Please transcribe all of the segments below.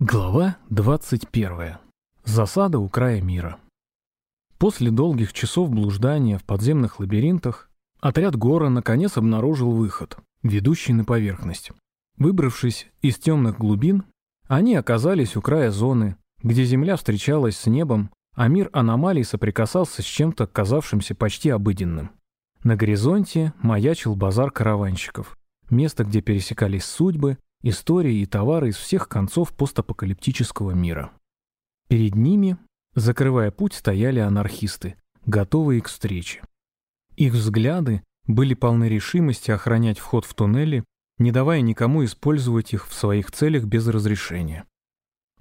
Глава 21. Засада у края мира. После долгих часов блуждания в подземных лабиринтах отряд Гора наконец обнаружил выход, ведущий на поверхность. Выбравшись из темных глубин, они оказались у края зоны, где Земля встречалась с небом, а мир аномалий соприкасался с чем-то казавшимся почти обыденным. На горизонте маячил базар караванщиков, место, где пересекались судьбы, истории и товары из всех концов постапокалиптического мира. Перед ними, закрывая путь, стояли анархисты, готовые к встрече. Их взгляды были полны решимости охранять вход в туннели, не давая никому использовать их в своих целях без разрешения.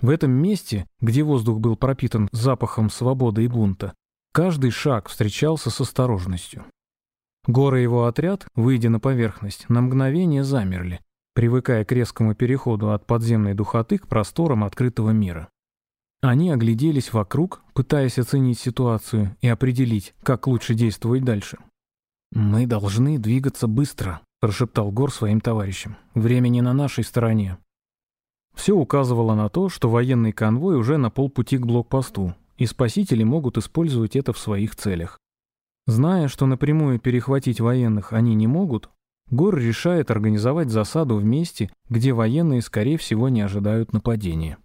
В этом месте, где воздух был пропитан запахом свободы и бунта, каждый шаг встречался с осторожностью. Гора и его отряд, выйдя на поверхность, на мгновение замерли, привыкая к резкому переходу от подземной духоты к просторам открытого мира. Они огляделись вокруг, пытаясь оценить ситуацию и определить, как лучше действовать дальше. «Мы должны двигаться быстро», — прошептал Гор своим товарищам. «Времени на нашей стороне». Все указывало на то, что военный конвой уже на полпути к блокпосту, и спасители могут использовать это в своих целях. Зная, что напрямую перехватить военных они не могут, Гор решает организовать засаду в месте, где военные, скорее всего, не ожидают нападения.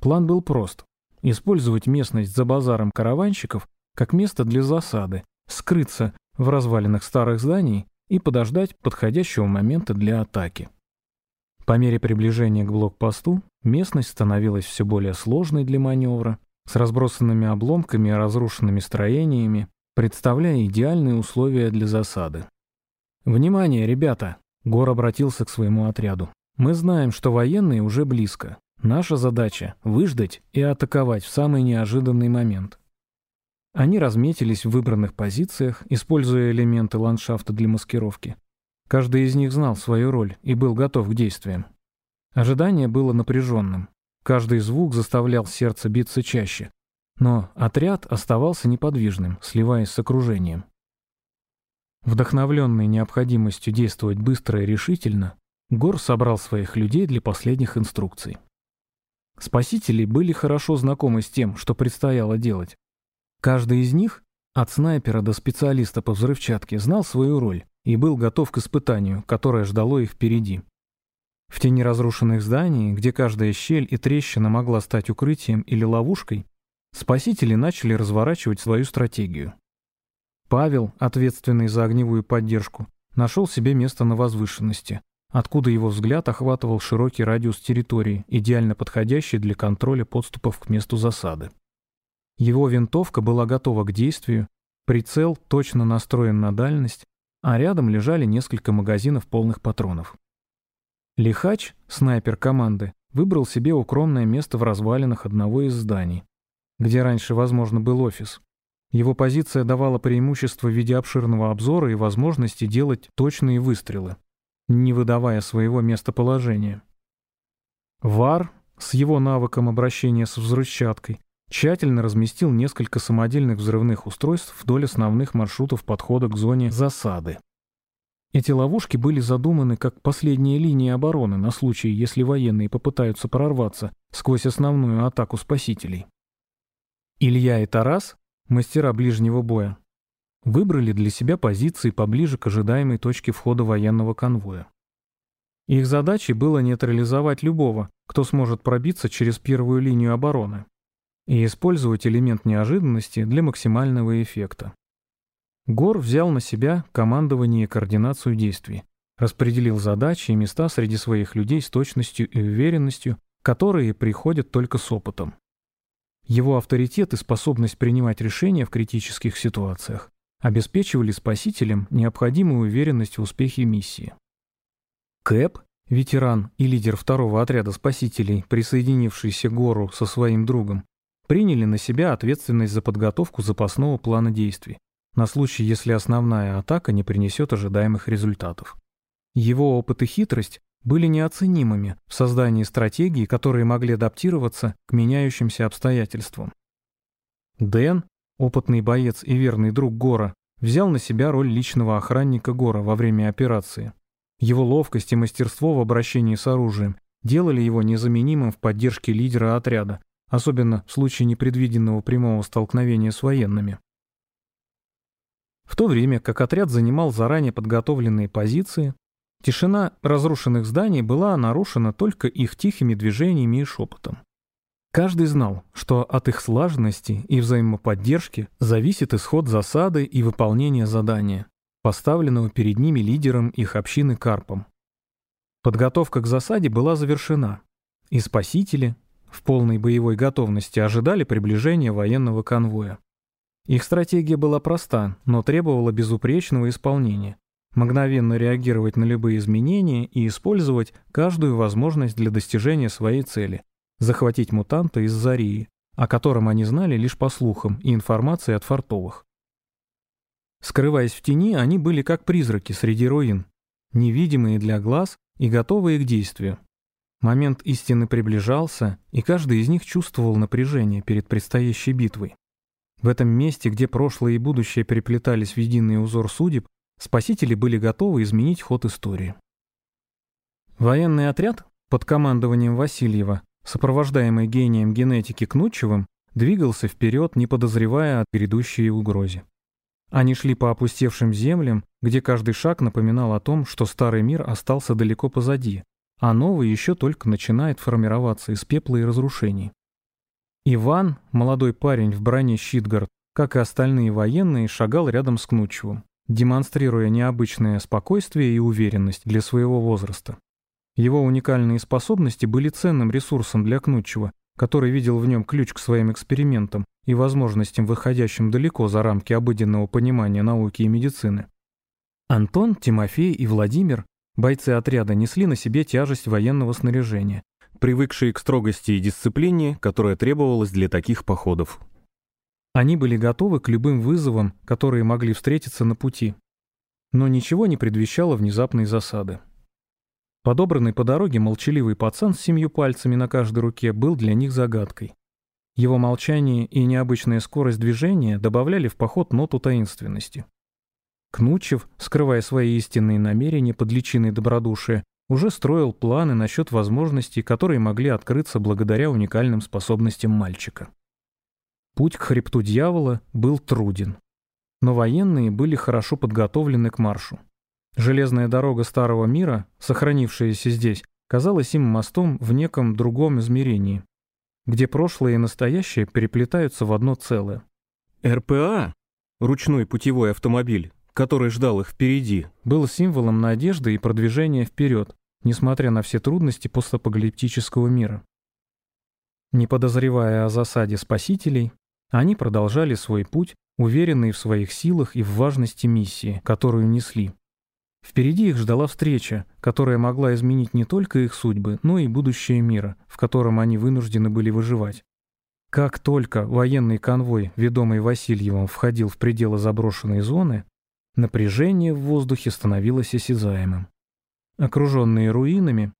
План был прост. Использовать местность за базаром караванщиков как место для засады, скрыться в развалинах старых зданий и подождать подходящего момента для атаки. По мере приближения к блокпосту местность становилась все более сложной для маневра, с разбросанными обломками и разрушенными строениями, представляя идеальные условия для засады. «Внимание, ребята!» — Гор обратился к своему отряду. «Мы знаем, что военные уже близко. Наша задача — выждать и атаковать в самый неожиданный момент». Они разметились в выбранных позициях, используя элементы ландшафта для маскировки. Каждый из них знал свою роль и был готов к действиям. Ожидание было напряженным. Каждый звук заставлял сердце биться чаще. Но отряд оставался неподвижным, сливаясь с окружением. Вдохновленный необходимостью действовать быстро и решительно, Гор собрал своих людей для последних инструкций. Спасители были хорошо знакомы с тем, что предстояло делать. Каждый из них, от снайпера до специалиста по взрывчатке, знал свою роль и был готов к испытанию, которое ждало их впереди. В тени разрушенных зданий, где каждая щель и трещина могла стать укрытием или ловушкой, спасители начали разворачивать свою стратегию. Павел, ответственный за огневую поддержку, нашел себе место на возвышенности, откуда его взгляд охватывал широкий радиус территории, идеально подходящий для контроля подступов к месту засады. Его винтовка была готова к действию, прицел точно настроен на дальность, а рядом лежали несколько магазинов полных патронов. Лихач, снайпер команды, выбрал себе укромное место в развалинах одного из зданий, где раньше, возможно, был офис, его позиция давала преимущество в виде обширного обзора и возможности делать точные выстрелы, не выдавая своего местоположения. Вар с его навыком обращения с взрывчаткой тщательно разместил несколько самодельных взрывных устройств вдоль основных маршрутов подхода к зоне засады. Эти ловушки были задуманы как последняя линия обороны на случай, если военные попытаются прорваться сквозь основную атаку спасителей. Илья и Тарас мастера ближнего боя, выбрали для себя позиции поближе к ожидаемой точке входа военного конвоя. Их задачей было нейтрализовать любого, кто сможет пробиться через первую линию обороны, и использовать элемент неожиданности для максимального эффекта. Гор взял на себя командование и координацию действий, распределил задачи и места среди своих людей с точностью и уверенностью, которые приходят только с опытом. Его авторитет и способность принимать решения в критических ситуациях обеспечивали спасителям необходимую уверенность в успехе миссии. Кэп, ветеран и лидер второго отряда спасителей, присоединившийся к Гору со своим другом, приняли на себя ответственность за подготовку запасного плана действий, на случай, если основная атака не принесет ожидаемых результатов. Его опыт и хитрость были неоценимыми в создании стратегий, которые могли адаптироваться к меняющимся обстоятельствам. Дэн, опытный боец и верный друг Гора, взял на себя роль личного охранника Гора во время операции. Его ловкость и мастерство в обращении с оружием делали его незаменимым в поддержке лидера отряда, особенно в случае непредвиденного прямого столкновения с военными. В то время как отряд занимал заранее подготовленные позиции, тишина разрушенных зданий была нарушена только их тихими движениями и шепотом. Каждый знал, что от их слаженности и взаимоподдержки зависит исход засады и выполнение задания, поставленного перед ними лидером их общины Карпом. Подготовка к засаде была завершена, и спасители в полной боевой готовности ожидали приближения военного конвоя. Их стратегия была проста, но требовала безупречного исполнения. Мгновенно реагировать на любые изменения и использовать каждую возможность для достижения своей цели – захватить мутанта из Зарии, о котором они знали лишь по слухам и информации от фартовых. Скрываясь в тени, они были как призраки среди руин, невидимые для глаз и готовые к действию. Момент истины приближался, и каждый из них чувствовал напряжение перед предстоящей битвой. В этом месте, где прошлое и будущее переплетались в единый узор судеб, спасители были готовы изменить ход истории. Военный отряд под командованием Васильева, сопровождаемый гением генетики Кнутчевым, двигался вперед, не подозревая о грядущей угрозе. Они шли по опустевшим землям, где каждый шаг напоминал о том, что старый мир остался далеко позади, а новый еще только начинает формироваться из пепла и разрушений. Иван, молодой парень в броне Щитгард, как и остальные военные, шагал рядом с Кнучевым, демонстрируя необычное спокойствие и уверенность для своего возраста. Его уникальные способности были ценным ресурсом для Кнучева, который видел в нем ключ к своим экспериментам и возможностям, выходящим далеко за рамки обыденного понимания науки и медицины. Антон, Тимофей и Владимир, бойцы отряда, несли на себе тяжесть военного снаряжения, привыкшие к строгости и дисциплине, которая требовалась для таких походов. Они были готовы к любым вызовам, которые могли встретиться на пути. Но ничего не предвещало внезапной засады. Подобранный по дороге молчаливый пацан с семью пальцами на каждой руке был для них загадкой. Его молчание и необычная скорость движения добавляли в поход ноту таинственности. Кнучев, скрывая свои истинные намерения под личиной добродушия, уже строил планы насчет возможностей, которые могли открыться благодаря уникальным способностям мальчика. Путь к хребту дьявола был труден. Но военные были хорошо подготовлены к маршу. Железная дорога Старого Мира, сохранившаяся здесь, казалась им мостом в неком другом измерении, где прошлое и настоящее переплетаются в одно целое. РПА, ручной путевой автомобиль, который ждал их впереди, был символом надежды и продвижения вперед, несмотря на все трудности постапокалиптического мира. Не подозревая о засаде спасителей, они продолжали свой путь, уверенные в своих силах и в важности миссии, которую несли. Впереди их ждала встреча, которая могла изменить не только их судьбы, но и будущее мира, в котором они вынуждены были выживать. Как только военный конвой, ведомый Васильевым, входил в пределы заброшенной зоны, Напряжение в воздухе становилось осязаемым. Окруженные руинами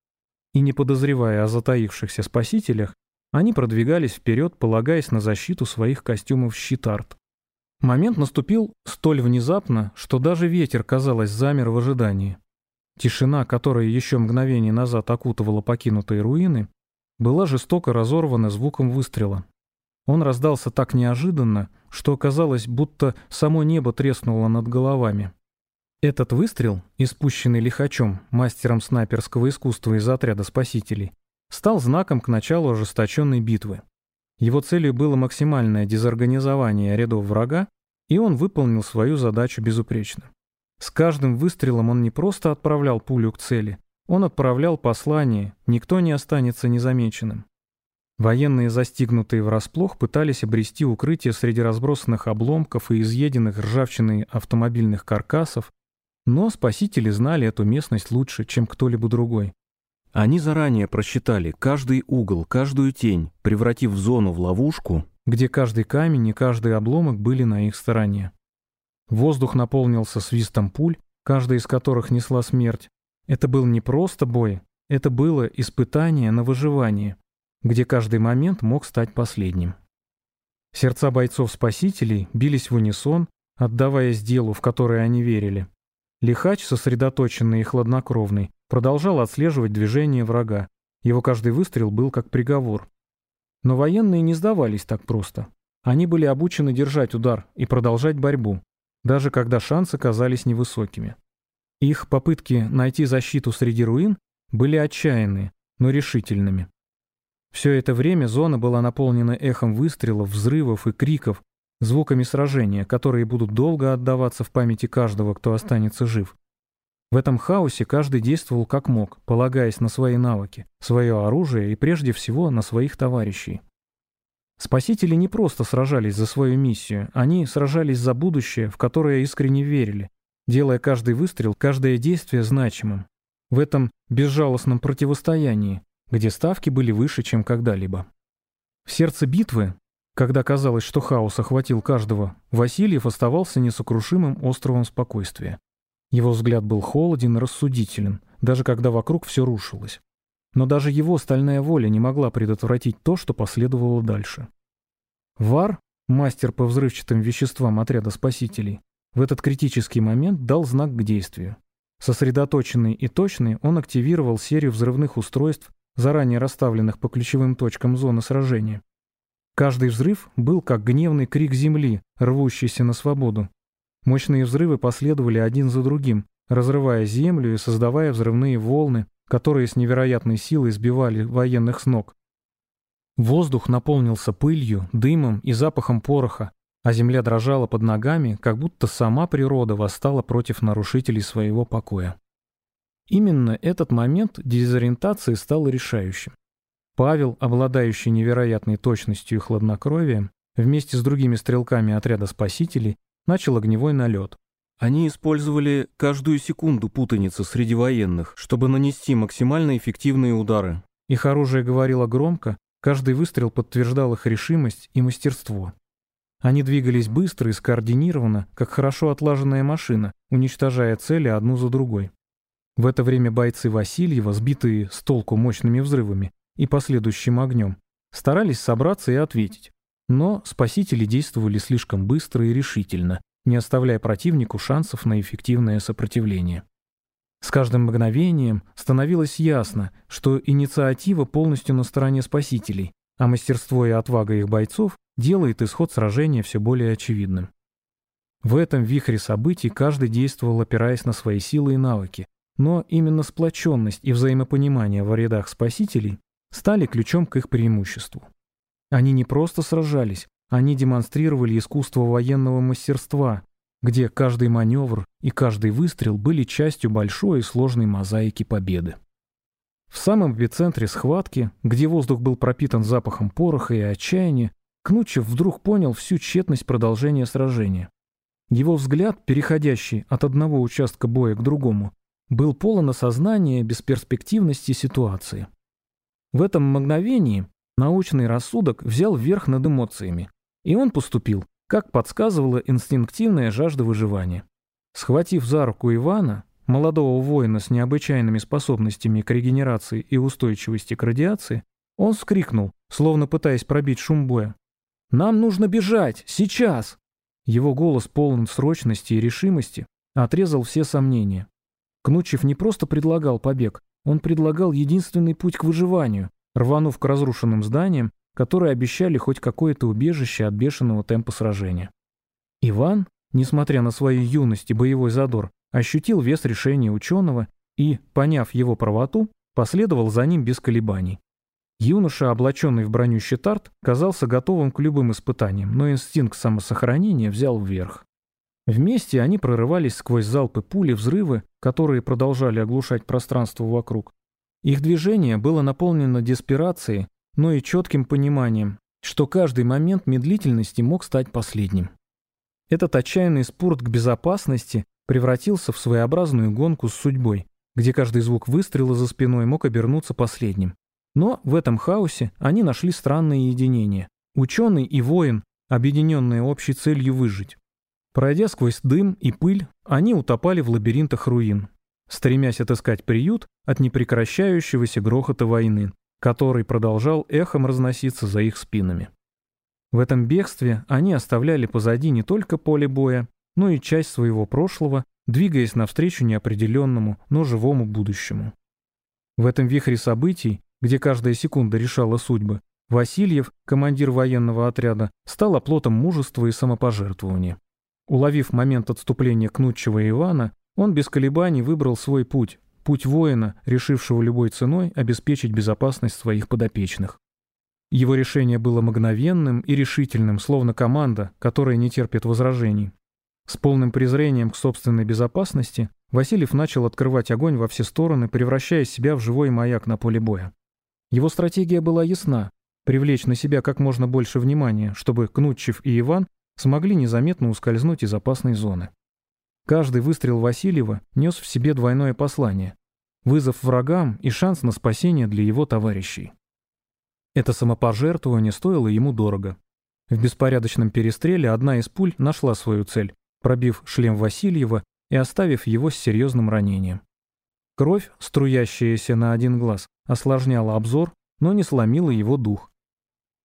и не подозревая о затаившихся спасителях, они продвигались вперед, полагаясь на защиту своих костюмов щитарт. Момент наступил столь внезапно, что даже ветер, казалось, замер в ожидании. Тишина, которая еще мгновение назад окутывала покинутые руины, была жестоко разорвана звуком выстрела. Он раздался так неожиданно, что казалось, будто само небо треснуло над головами. Этот выстрел, испущенный лихачом, мастером снайперского искусства из отряда спасителей, стал знаком к началу ожесточенной битвы. Его целью было максимальное дезорганизование рядов врага, и он выполнил свою задачу безупречно. С каждым выстрелом он не просто отправлял пулю к цели, он отправлял послание, никто не останется незамеченным. Военные, застигнутые врасплох, пытались обрести укрытие среди разбросанных обломков и изъеденных ржавчиной автомобильных каркасов, но спасители знали эту местность лучше, чем кто-либо другой. Они заранее просчитали каждый угол, каждую тень, превратив зону в ловушку, где каждый камень и каждый обломок были на их стороне. Воздух наполнился свистом пуль, каждая из которых несла смерть. Это был не просто бой, это было испытание на выживание где каждый момент мог стать последним. Сердца бойцов-спасителей бились в унисон, отдаваясь делу, в которое они верили. Лихач, сосредоточенный и хладнокровный, продолжал отслеживать движение врага, Его каждый выстрел был как приговор. Но военные не сдавались так просто. Они были обучены держать удар и продолжать борьбу, даже когда шансы казались невысокими. Их попытки найти защиту среди руин были отчаянные, но решительными. Все это время зона была наполнена эхом выстрелов, взрывов и криков, звуками сражения, которые будут долго отдаваться в памяти каждого, кто останется жив. В этом хаосе каждый действовал как мог, полагаясь на свои навыки, свое оружие и прежде всего на своих товарищей. Спасители не просто сражались за свою миссию, они сражались за будущее, в которое искренне верили, делая каждый выстрел, каждое действие значимым. В этом безжалостном противостоянии, где ставки были выше, чем когда-либо. В сердце битвы, когда казалось, что хаос охватил каждого, Васильев оставался несокрушимым островом спокойствия. Его взгляд был холоден и рассудителен, даже когда вокруг все рушилось. Но даже его стальная воля не могла предотвратить то, что последовало дальше. Вар, мастер по взрывчатым веществам отряда спасителей, в этот критический момент дал знак к действию. Сосредоточенный и точный, он активировал серию взрывных устройств, заранее расставленных по ключевым точкам зоны сражения. Каждый взрыв был как гневный крик земли, рвущийся на свободу. Мощные взрывы последовали один за другим, разрывая землю и создавая взрывные волны, которые с невероятной силой сбивали военных с ног. Воздух наполнился пылью, дымом и запахом пороха, а земля дрожала под ногами, как будто сама природа восстала против нарушителей своего покоя. Именно этот момент дезориентации стал решающим. Павел, обладающий невероятной точностью и хладнокровием, вместе с другими стрелками отряда спасителей, начал огневой налет. Они использовали каждую секунду путаницы среди военных, чтобы нанести максимально эффективные удары. Их оружие говорило громко, каждый выстрел подтверждал их решимость и мастерство. Они двигались быстро и скоординированно, как хорошо отлаженная машина, уничтожая цели одну за другой. В это время бойцы Васильева, сбитые с толку мощными взрывами и последующим огнем, старались собраться и ответить. Но спасители действовали слишком быстро и решительно, не оставляя противнику шансов на эффективное сопротивление. С каждым мгновением становилось ясно, что инициатива полностью на стороне спасителей, а мастерство и отвага их бойцов делает исход сражения все более очевидным. В этом вихре событий каждый действовал, опираясь на свои силы и навыки, но именно сплоченность и взаимопонимание в рядах спасителей стали ключом к их преимуществу. Они не просто сражались, они демонстрировали искусство военного мастерства, где каждый маневр и каждый выстрел были частью большой и сложной мозаики победы. В самом эпицентре схватки, где воздух был пропитан запахом пороха и отчаяния, Кнучев вдруг понял всю тщетность продолжения сражения. Его взгляд, переходящий от одного участка боя к другому, был полон осознания бесперспективности ситуации. В этом мгновении научный рассудок взял верх над эмоциями, и он поступил, как подсказывала инстинктивная жажда выживания. Схватив за руку Ивана, молодого воина с необычайными способностями к регенерации и устойчивости к радиации, он вскрикнул, словно пытаясь пробить шум боя. «Нам нужно бежать! Сейчас!» Его голос полон срочности и решимости отрезал все сомнения. Кнучев не просто предлагал побег, он предлагал единственный путь к выживанию, рванув к разрушенным зданиям, которые обещали хоть какое-то убежище от бешеного темпа сражения. Иван, несмотря на свою юность и боевой задор, ощутил вес решения ученого и, поняв его правоту, последовал за ним без колебаний. Юноша, облаченный в броню щитарт, казался готовым к любым испытаниям, но инстинкт самосохранения взял вверх. Вместе они прорывались сквозь залпы пули, взрывы, которые продолжали оглушать пространство вокруг. Их движение было наполнено деспирацией, но и четким пониманием, что каждый момент медлительности мог стать последним. Этот отчаянный спорт к безопасности превратился в своеобразную гонку с судьбой, где каждый звук выстрела за спиной мог обернуться последним. Но в этом хаосе они нашли странное единение. Ученый и воин, объединенные общей целью выжить. Пройдя сквозь дым и пыль, они утопали в лабиринтах руин, стремясь отыскать приют от непрекращающегося грохота войны, который продолжал эхом разноситься за их спинами. В этом бегстве они оставляли позади не только поле боя, но и часть своего прошлого, двигаясь навстречу неопределенному, но живому будущему. В этом вихре событий где каждая секунда решала судьбы, Васильев, командир военного отряда, стал оплотом мужества и самопожертвования. Уловив момент отступления Кнутчева и Ивана, он без колебаний выбрал свой путь, путь воина, решившего любой ценой обеспечить безопасность своих подопечных. Его решение было мгновенным и решительным, словно команда, которая не терпит возражений. С полным презрением к собственной безопасности Васильев начал открывать огонь во все стороны, превращая себя в живой маяк на поле боя. Его стратегия была ясна — привлечь на себя как можно больше внимания, чтобы Кнутчев и Иван смогли незаметно ускользнуть из опасной зоны. Каждый выстрел Васильева нес в себе двойное послание — вызов врагам и шанс на спасение для его товарищей. Это самопожертвование стоило ему дорого. В беспорядочном перестреле одна из пуль нашла свою цель, пробив шлем Васильева и оставив его с серьезным ранением. Кровь, струящаяся на один глаз, осложняла обзор, но не сломила его дух.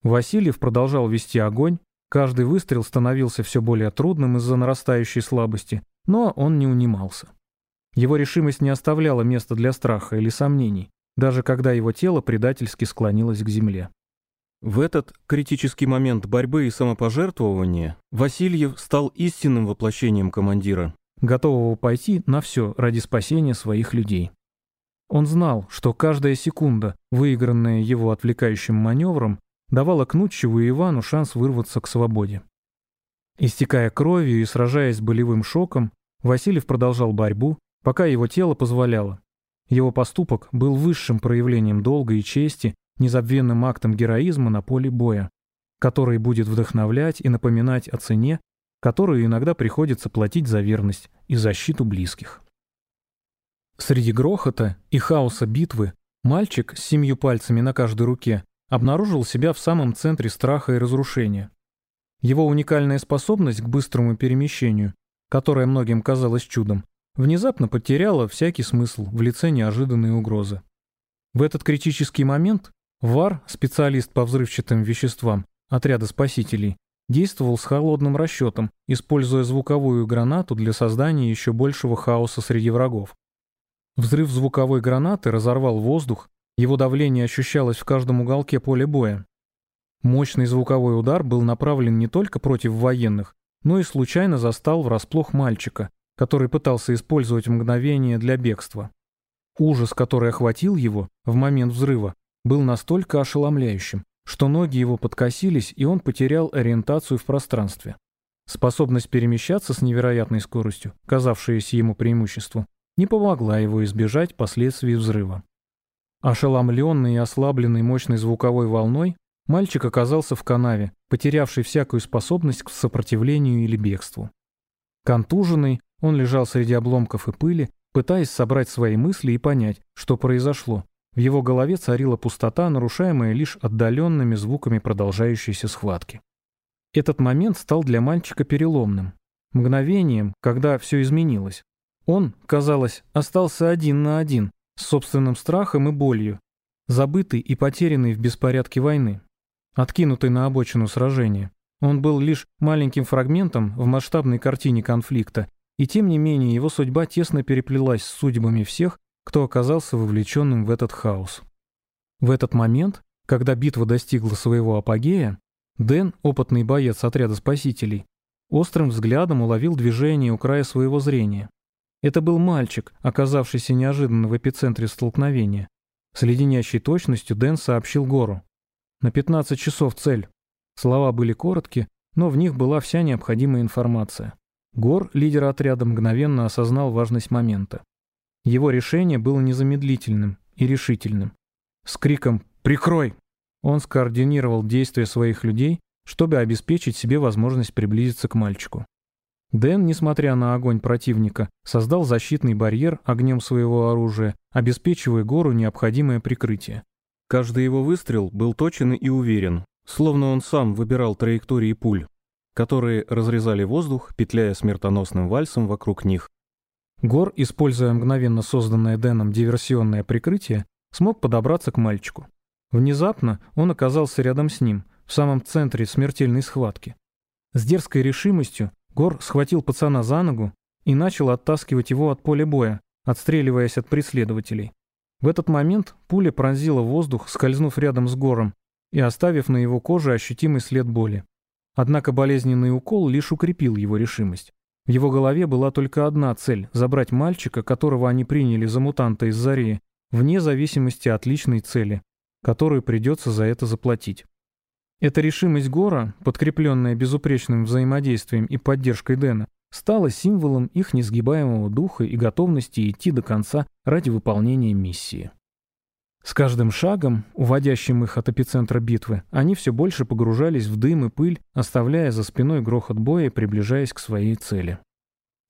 Васильев продолжал вести огонь, каждый выстрел становился все более трудным из-за нарастающей слабости, но он не унимался. Его решимость не оставляла места для страха или сомнений даже когда его тело предательски склонилось к земле. В этот критический момент борьбы и самопожертвования Васильев стал истинным воплощением командира, готового пойти на все ради спасения своих людей. Он знал, что каждая секунда, выигранная его отвлекающим маневром, давала Кнутчеву и Ивану шанс вырваться к свободе. Истекая кровью и сражаясь с болевым шоком, Васильев продолжал борьбу, пока его тело позволяло, его поступок был высшим проявлением долга и чести, незабвенным актом героизма на поле боя, который будет вдохновлять и напоминать о цене, которую иногда приходится платить за верность и защиту близких. Среди грохота и хаоса битвы мальчик с семью пальцами на каждой руке обнаружил себя в самом центре страха и разрушения. Его уникальная способность к быстрому перемещению, которая многим казалась чудом, внезапно потеряла всякий смысл в лице неожиданной угрозы. В этот критический момент ВАР, специалист по взрывчатым веществам отряда спасителей, действовал с холодным расчетом, используя звуковую гранату для создания еще большего хаоса среди врагов. Взрыв звуковой гранаты разорвал воздух, его давление ощущалось в каждом уголке поля боя. Мощный звуковой удар был направлен не только против военных, но и случайно застал врасплох мальчика, который пытался использовать мгновение для бегства. Ужас, который охватил его в момент взрыва, был настолько ошеломляющим, что ноги его подкосились, и он потерял ориентацию в пространстве. Способность перемещаться с невероятной скоростью, казавшаяся ему преимуществом, не помогла его избежать последствий взрыва. Ошеломленный и ослабленный мощной звуковой волной, мальчик оказался в канаве, потерявший всякую способность к сопротивлению или бегству. Контуженный, он лежал среди обломков и пыли, пытаясь собрать свои мысли и понять, что произошло. В его голове царила пустота, нарушаемая лишь отдаленными звуками продолжающейся схватки. Этот момент стал для мальчика переломным. Мгновением, когда все изменилось. Он, казалось, остался один на один, с собственным страхом и болью, забытый и потерянный в беспорядке войны, откинутый на обочину сражения. Он был лишь маленьким фрагментом в масштабной картине конфликта, и тем не менее его судьба тесно переплелась с судьбами всех, кто оказался вовлеченным в этот хаос. В этот момент, когда битва достигла своего апогея, Дэн, опытный боец отряда спасителей, острым взглядом уловил движение у края своего зрения. Это был мальчик, оказавшийся неожиданно в эпицентре столкновения. С леденящей точностью Дэн сообщил Гору. «На 15 часов цель». Слова были коротки, но в них была вся необходимая информация. Гор, лидер отряда, мгновенно осознал важность момента. Его решение было незамедлительным и решительным. С криком «Прикрой!» он скоординировал действия своих людей, чтобы обеспечить себе возможность приблизиться к мальчику. Дэн, несмотря на огонь противника, создал защитный барьер огнем своего оружия, обеспечивая гору необходимое прикрытие. Каждый его выстрел был точен и уверен, словно он сам выбирал траектории пуль которые разрезали воздух, петляя смертоносным вальсом вокруг них. Гор, используя мгновенно созданное Дэном диверсионное прикрытие, смог подобраться к мальчику. Внезапно он оказался рядом с ним, в самом центре смертельной схватки. С дерзкой решимостью Гор схватил пацана за ногу и начал оттаскивать его от поля боя, отстреливаясь от преследователей. В этот момент пуля пронзила воздух, скользнув рядом с гором и оставив на его коже ощутимый след боли. Однако болезненный укол лишь укрепил его решимость. В его голове была только одна цель — забрать мальчика, которого они приняли за мутанта из Зареи, вне зависимости от личной цели, которую придется за это заплатить. Эта решимость Гора, подкрепленная безупречным взаимодействием и поддержкой Дэна, стала символом их несгибаемого духа и готовности идти до конца ради выполнения миссии. С каждым шагом, уводящим их от эпицентра битвы, они все больше погружались в дым и пыль, оставляя за спиной грохот боя и приближаясь к своей цели.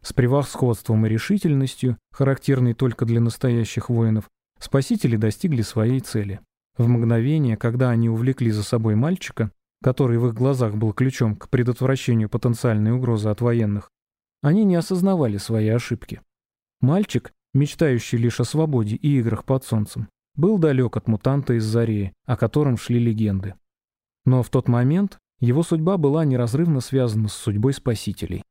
С превосходством и решительностью, характерной только для настоящих воинов, спасители достигли своей цели. В мгновение, когда они увлекли за собой мальчика, который в их глазах был ключом к предотвращению потенциальной угрозы от военных, они не осознавали свои ошибки. Мальчик, мечтающий лишь о свободе и играх под солнцем, был далек от мутанта из Зареи, о котором шли легенды. Но в тот момент его судьба была неразрывно связана с судьбой спасителей.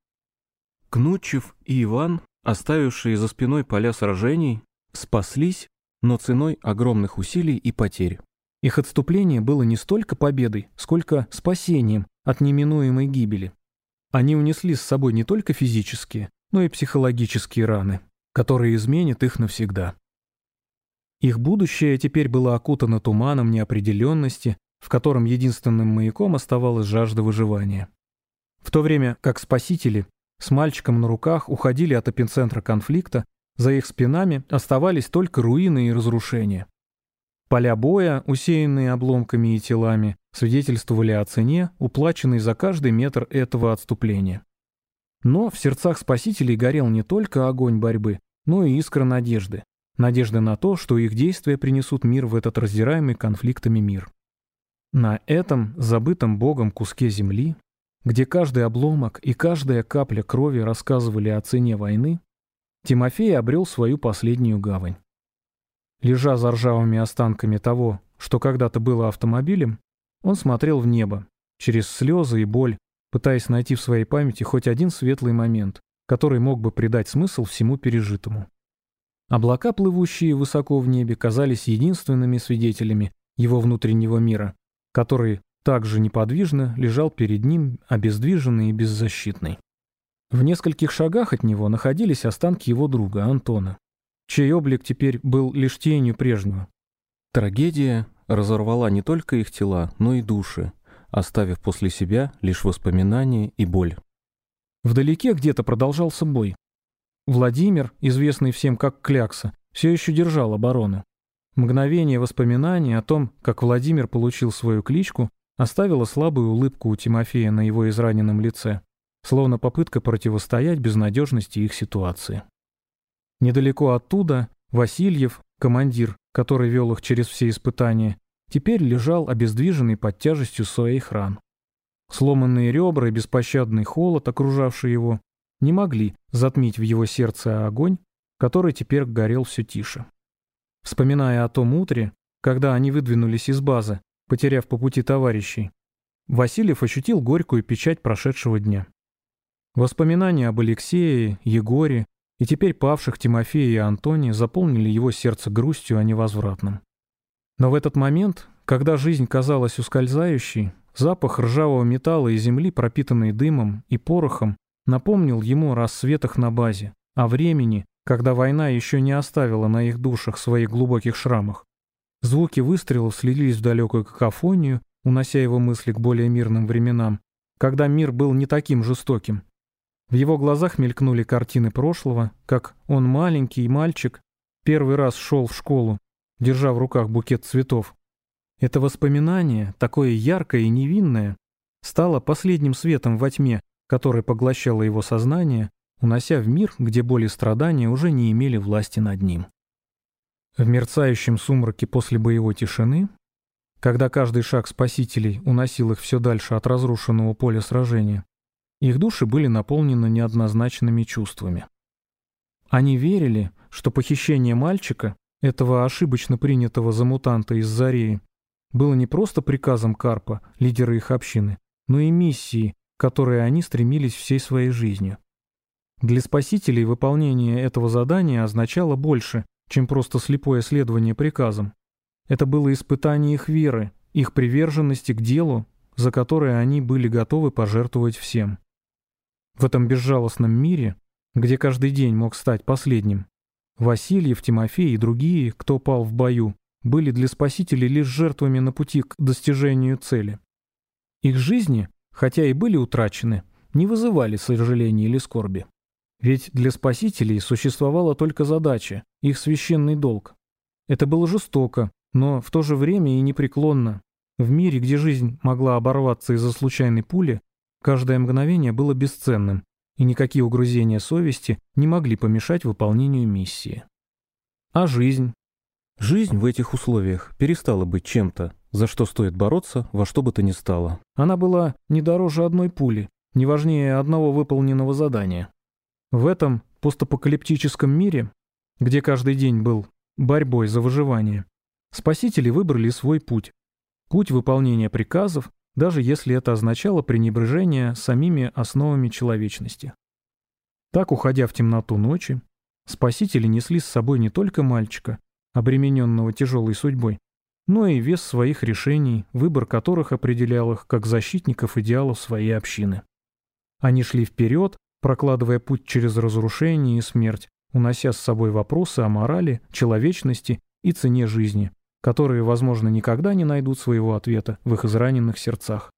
Кнутчев и Иван, оставившие за спиной поля сражений, спаслись но ценой огромных усилий и потерь. Их отступление было не столько победой, сколько спасением от неминуемой гибели. Они унесли с собой не только физические, но и психологические раны, которые изменят их навсегда. Их будущее теперь было окутано туманом неопределенности, в котором единственным маяком оставалась жажда выживания. В то время как спасители с мальчиком на руках уходили от эпицентра конфликта, за их спинами оставались только руины и разрушения. Поля боя, усеянные обломками и телами, свидетельствовали о цене, уплаченной за каждый метр этого отступления. Но в сердцах спасителей горел не только огонь борьбы, но и искра надежды. Надежды на то, что их действия принесут мир в этот раздираемый конфликтами мир. На этом забытом Богом куске земли, где каждый обломок и каждая капля крови рассказывали о цене войны, Тимофей обрел свою последнюю гавань. Лежа за ржавыми останками того, что когда-то было автомобилем, он смотрел в небо, через слезы и боль, пытаясь найти в своей памяти хоть один светлый момент, который мог бы придать смысл всему пережитому. Облака, плывущие высоко в небе, казались единственными свидетелями его внутреннего мира, который также неподвижно лежал перед ним, обездвиженный и беззащитный. В нескольких шагах от него находились останки его друга, Антона, чей облик теперь был лишь тенью прежнего. Трагедия разорвала не только их тела, но и души, оставив после себя лишь воспоминания и боль. Вдалеке где-то продолжался бой. Владимир, известный всем как Клякса, все еще держал оборону. Мгновение воспоминания о том, как Владимир получил свою кличку, оставило слабую улыбку у Тимофея на его израненном лице словно попытка противостоять безнадежности их ситуации. Недалеко оттуда Васильев, командир, который вел их через все испытания, теперь лежал обездвиженный под тяжестью своих ран. Сломанные ребра и беспощадный холод, окружавший его, не могли затмить в его сердце огонь, который теперь горел все тише. Вспоминая о том утре, когда они выдвинулись из базы, потеряв по пути товарищей, Васильев ощутил горькую печать прошедшего дня. Воспоминания об Алексее, Егоре и теперь павших Тимофее и Антоне заполнили его сердце грустью о невозвратном. Но в этот момент, когда жизнь казалась ускользающей, запах ржавого металла и земли, пропитанный дымом и порохом, напомнил ему о рассветах на базе, о времени, когда война еще не оставила на их душах своих глубоких шрамах. Звуки выстрелов слились в далекую какофонию, унося его мысли к более мирным временам, когда мир был не таким жестоким, в его глазах мелькнули картины прошлого, как он маленький мальчик первый раз шел в школу, держа в руках букет цветов. Это воспоминание, такое яркое и невинное, стало последним светом во тьме, который поглощало его сознание, унося в мир, где боли и страдания уже не имели власти над ним. В мерцающем сумраке после боевой тишины, когда каждый шаг спасителей уносил их все дальше от разрушенного поля сражения, их души были наполнены неоднозначными чувствами. Они верили, что похищение мальчика, этого ошибочно принятого за мутанта из Зареи, было не просто приказом Карпа, лидера их общины, но и миссией, к которой они стремились всей своей жизнью. Для спасителей выполнение этого задания означало больше, чем просто слепое следование приказам. Это было испытание их веры, их приверженности к делу, за которое они были готовы пожертвовать всем. В этом безжалостном мире, где каждый день мог стать последним, Васильев, Тимофей и другие, кто пал в бою, были для спасителей лишь жертвами на пути к достижению цели. Их жизни, хотя и были утрачены, не вызывали сожаления или скорби. Ведь для спасителей существовала только задача, их священный долг. Это было жестоко, но в то же время и непреклонно. В мире, где жизнь могла оборваться из-за случайной пули, каждое мгновение было бесценным, и никакие угрызения совести не могли помешать выполнению миссии. А жизнь? Жизнь в этих условиях перестала быть чем-то, за что стоит бороться во что бы то ни стало. Она была не дороже одной пули, не важнее одного выполненного задания. В этом постапокалиптическом мире, где каждый день был борьбой за выживание, спасители выбрали свой путь. Путь выполнения приказов, даже если это означало пренебрежение самими основами человечности. Так, уходя в темноту ночи, спасители несли с собой не только мальчика, обремененного тяжелой судьбой, но и вес своих решений, выбор которых определял их как защитников идеалов своей общины. Они шли вперед, прокладывая путь через разрушение и смерть, унося с собой вопросы о морали, человечности и цене жизни, которые, возможно, никогда не найдут своего ответа в их израненных сердцах.